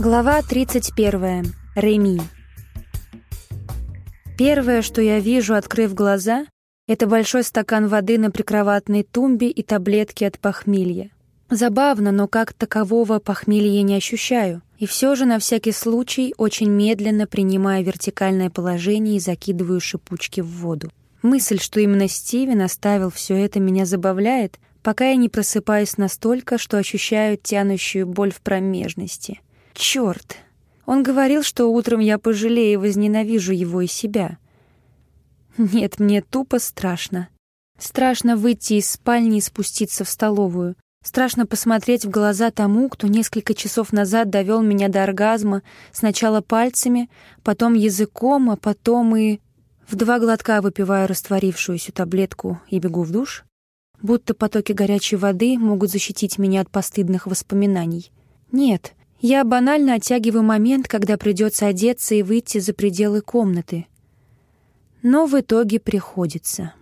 Глава 31. Реми. Первое, что я вижу, открыв глаза, это большой стакан воды на прикроватной тумбе и таблетки от похмелья. Забавно, но как такового похмелья я не ощущаю, и все же на всякий случай очень медленно принимаю вертикальное положение и закидываю шипучки в воду. Мысль, что именно Стивен оставил все это, меня забавляет, пока я не просыпаюсь настолько, что ощущаю тянущую боль в промежности — Черт! Он говорил, что утром я пожалею и возненавижу его и себя. Нет, мне тупо страшно. Страшно выйти из спальни и спуститься в столовую. Страшно посмотреть в глаза тому, кто несколько часов назад довел меня до оргазма, сначала пальцами, потом языком, а потом и... В два глотка выпиваю растворившуюся таблетку и бегу в душ, будто потоки горячей воды могут защитить меня от постыдных воспоминаний. Нет, я банально оттягиваю момент, когда придется одеться и выйти за пределы комнаты. Но в итоге приходится.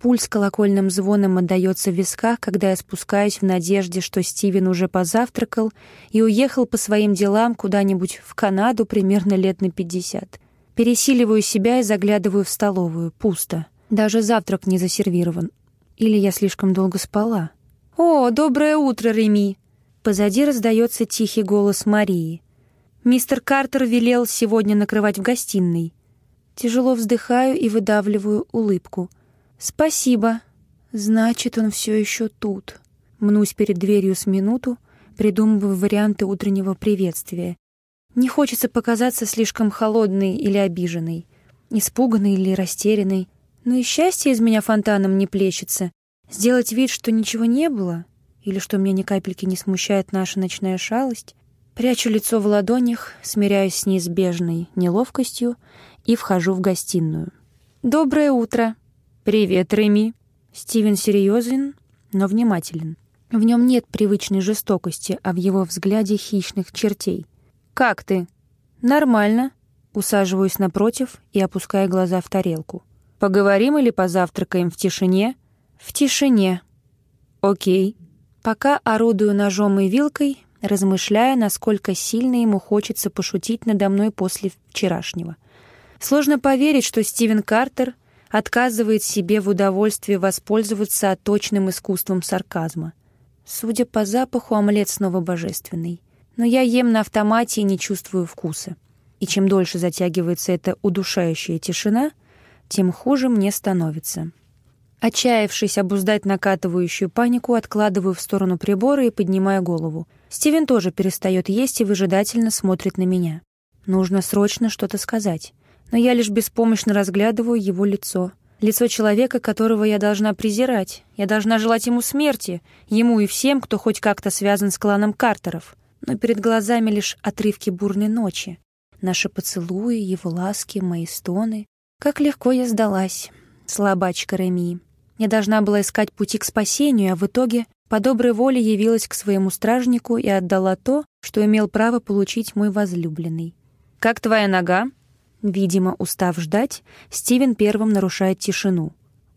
Пульс колокольным звоном отдаётся в висках, когда я спускаюсь в надежде, что Стивен уже позавтракал и уехал по своим делам куда-нибудь в Канаду примерно лет на пятьдесят. Пересиливаю себя и заглядываю в столовую. Пусто. Даже завтрак не засервирован. Или я слишком долго спала. «О, доброе утро, Реми!» Позади раздается тихий голос Марии. «Мистер Картер велел сегодня накрывать в гостиной». Тяжело вздыхаю и выдавливаю улыбку. «Спасибо. Значит, он все еще тут». Мнусь перед дверью с минуту, придумываю варианты утреннего приветствия. Не хочется показаться слишком холодной или обиженной, испуганной или растерянной, но и счастье из меня фонтаном не плещется. Сделать вид, что ничего не было, или что меня ни капельки не смущает наша ночная шалость, прячу лицо в ладонях, смиряюсь с неизбежной неловкостью и вхожу в гостиную. «Доброе утро!» «Привет, Реми!» Стивен серьезен, но внимателен. В нем нет привычной жестокости, а в его взгляде хищных чертей. «Как ты?» «Нормально». Усаживаюсь напротив и опускаю глаза в тарелку. «Поговорим или позавтракаем в тишине?» «В тишине». «Окей». Пока орудую ножом и вилкой, размышляя, насколько сильно ему хочется пошутить надо мной после вчерашнего. Сложно поверить, что Стивен Картер отказывает себе в удовольствии воспользоваться точным искусством сарказма. Судя по запаху, омлет снова божественный. Но я ем на автомате и не чувствую вкуса. И чем дольше затягивается эта удушающая тишина, тем хуже мне становится. Отчаявшись обуздать накатывающую панику, откладываю в сторону прибора и поднимаю голову. Стивен тоже перестает есть и выжидательно смотрит на меня. Нужно срочно что-то сказать. Но я лишь беспомощно разглядываю его лицо. Лицо человека, которого я должна презирать. Я должна желать ему смерти, ему и всем, кто хоть как-то связан с кланом Картеров. Но перед глазами лишь отрывки бурной ночи. Наши поцелуи, его ласки, мои стоны. Как легко я сдалась, слабачка Реми. Я должна была искать пути к спасению, а в итоге по доброй воле явилась к своему стражнику и отдала то, что имел право получить мой возлюбленный. «Как твоя нога?» Видимо, устав ждать, Стивен первым нарушает тишину.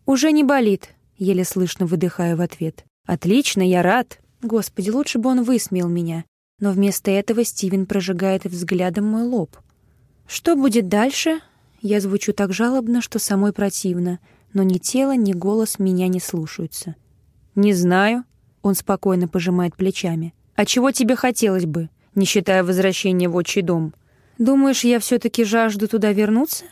«Уже не болит», — еле слышно выдыхаю в ответ. «Отлично, я рад». Господи, лучше бы он высмеял меня. Но вместо этого Стивен прожигает взглядом мой лоб. «Что будет дальше?» Я звучу так жалобно, что самой противно — но ни тело, ни голос меня не слушаются. «Не знаю», — он спокойно пожимает плечами. «А чего тебе хотелось бы, не считая возвращения в отчий дом? Думаешь, я все-таки жажду туда вернуться?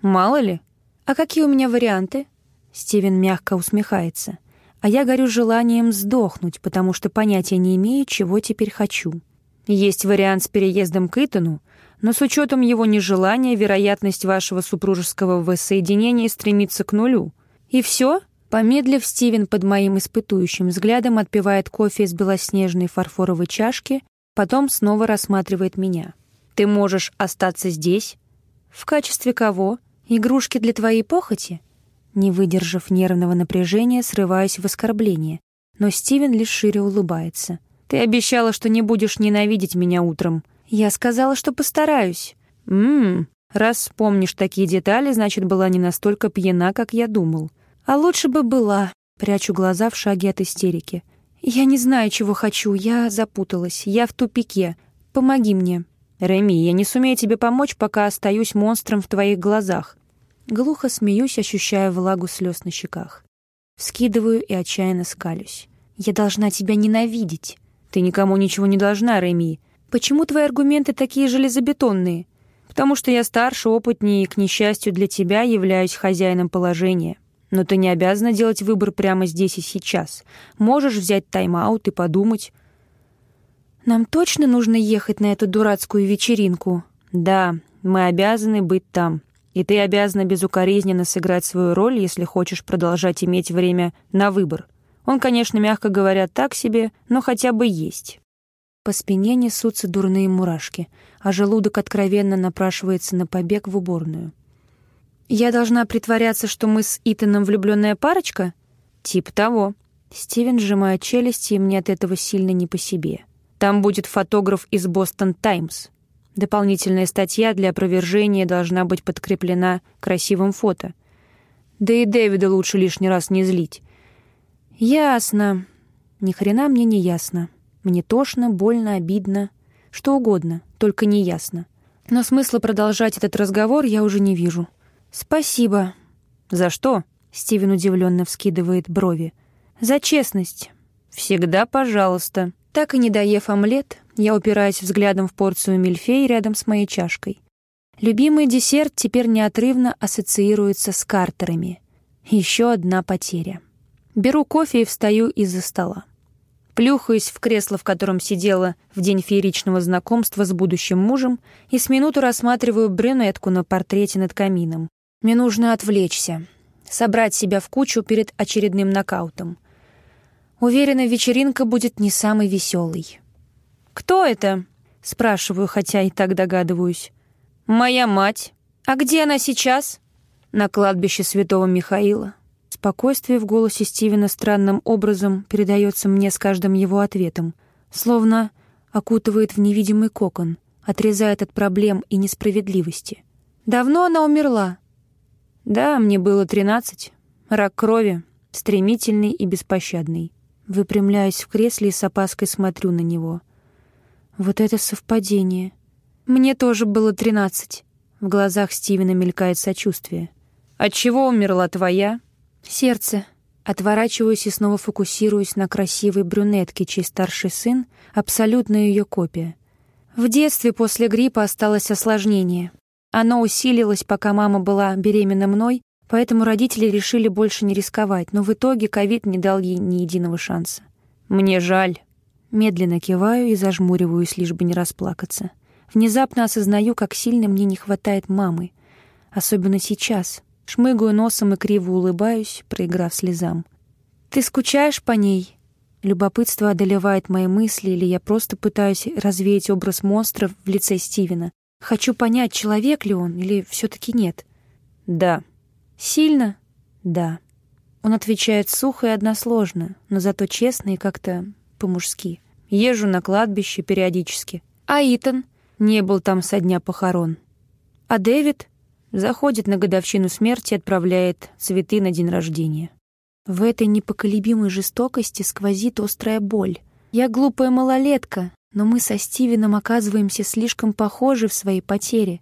Мало ли. А какие у меня варианты?» Стивен мягко усмехается. А я горю желанием сдохнуть, потому что понятия не имею, чего теперь хочу. Есть вариант с переездом к Итану, но с учетом его нежелания вероятность вашего супружеского воссоединения стремится к нулю. И все? Помедлив, Стивен под моим испытующим взглядом отпивает кофе из белоснежной фарфоровой чашки, потом снова рассматривает меня. «Ты можешь остаться здесь?» «В качестве кого? Игрушки для твоей похоти?» Не выдержав нервного напряжения, срываюсь в оскорбление, но Стивен лишь шире улыбается. «Ты обещала, что не будешь ненавидеть меня утром», «Я сказала, что постараюсь». «Ммм, раз помнишь такие детали, значит, была не настолько пьяна, как я думал». «А лучше бы была», — прячу глаза в шаге от истерики. «Я не знаю, чего хочу, я запуталась, я в тупике. Помоги мне». «Реми, я не сумею тебе помочь, пока остаюсь монстром в твоих глазах». Глухо смеюсь, ощущая влагу слез на щеках. Вскидываю и отчаянно скалюсь. «Я должна тебя ненавидеть». «Ты никому ничего не должна, Реми. Почему твои аргументы такие железобетонные?» «Потому что я старше, опытнее и, к несчастью для тебя, являюсь хозяином положения. Но ты не обязана делать выбор прямо здесь и сейчас. Можешь взять тайм-аут и подумать». «Нам точно нужно ехать на эту дурацкую вечеринку?» «Да, мы обязаны быть там. И ты обязана безукоризненно сыграть свою роль, если хочешь продолжать иметь время на выбор. Он, конечно, мягко говоря, так себе, но хотя бы есть». По спине несутся дурные мурашки, а желудок откровенно напрашивается на побег в уборную. «Я должна притворяться, что мы с Итаном влюбленная парочка?» «Тип того». Стивен сжимает челюсти, и мне от этого сильно не по себе. «Там будет фотограф из «Бостон Таймс». Дополнительная статья для опровержения должна быть подкреплена красивым фото. Да и Дэвида лучше лишний раз не злить. Ясно. Ни хрена мне не ясно. Мне тошно, больно, обидно. Что угодно, только не ясно. Но смысла продолжать этот разговор я уже не вижу. «Спасибо». «За что?» — Стивен удивленно вскидывает брови. «За честность». «Всегда пожалуйста». Так и не доев омлет, я упираюсь взглядом в порцию мильфей рядом с моей чашкой. Любимый десерт теперь неотрывно ассоциируется с картерами. Еще одна потеря. Беру кофе и встаю из-за стола. Плюхаюсь в кресло, в котором сидела в день фееричного знакомства с будущим мужем, и с минуту рассматриваю брюнетку на портрете над камином. Мне нужно отвлечься, собрать себя в кучу перед очередным нокаутом. Уверена, вечеринка будет не самой веселой. «Кто это?» — спрашиваю, хотя и так догадываюсь. «Моя мать. А где она сейчас?» «На кладбище святого Михаила». Спокойствие в голосе Стивена странным образом передается мне с каждым его ответом, словно окутывает в невидимый кокон, отрезает от проблем и несправедливости. «Давно она умерла?» Да, мне было тринадцать. Рак крови, стремительный и беспощадный. Выпрямляюсь в кресле и с опаской смотрю на него. Вот это совпадение. Мне тоже было тринадцать. В глазах Стивена мелькает сочувствие. От чего умерла твоя? Сердце. Отворачиваюсь и снова фокусируюсь на красивой брюнетке, чей старший сын — абсолютно ее копия. В детстве после гриппа осталось осложнение. Оно усилилось, пока мама была беременна мной, поэтому родители решили больше не рисковать, но в итоге ковид не дал ей ни единого шанса. «Мне жаль». Медленно киваю и зажмуриваюсь, лишь бы не расплакаться. Внезапно осознаю, как сильно мне не хватает мамы. Особенно сейчас. Шмыгаю носом и криво улыбаюсь, проиграв слезам. «Ты скучаешь по ней?» Любопытство одолевает мои мысли, или я просто пытаюсь развеять образ монстра в лице Стивена. Хочу понять, человек ли он или все-таки нет. Да. Сильно? Да. Он отвечает сухо и односложно, но зато честно и как-то по-мужски. Езжу на кладбище периодически. А Итан? Не был там со дня похорон. А Дэвид? Заходит на годовщину смерти и отправляет цветы на день рождения. В этой непоколебимой жестокости сквозит острая боль. Я глупая малолетка, но мы со Стивеном оказываемся слишком похожи в своей потере,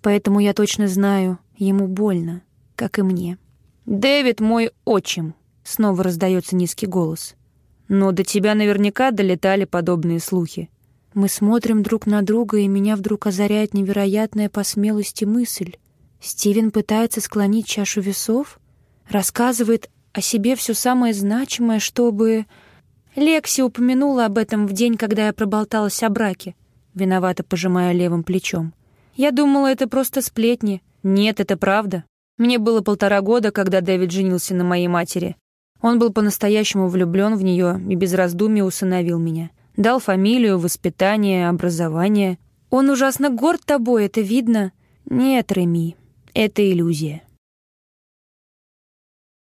поэтому я точно знаю, ему больно, как и мне. «Дэвид мой отчим», — снова раздается низкий голос. «Но до тебя наверняка долетали подобные слухи». Мы смотрим друг на друга, и меня вдруг озаряет невероятная по смелости мысль. Стивен пытается склонить чашу весов, рассказывает о себе все самое значимое, чтобы... Лекси упомянула об этом в день, когда я проболталась о браке, виновато пожимая левым плечом. Я думала, это просто сплетни. Нет, это правда. Мне было полтора года, когда Дэвид женился на моей матери. Он был по-настоящему влюблен в нее и без раздумий усыновил меня. Дал фамилию, воспитание, образование. Он ужасно горд тобой, это видно. Нет, Реми, это иллюзия.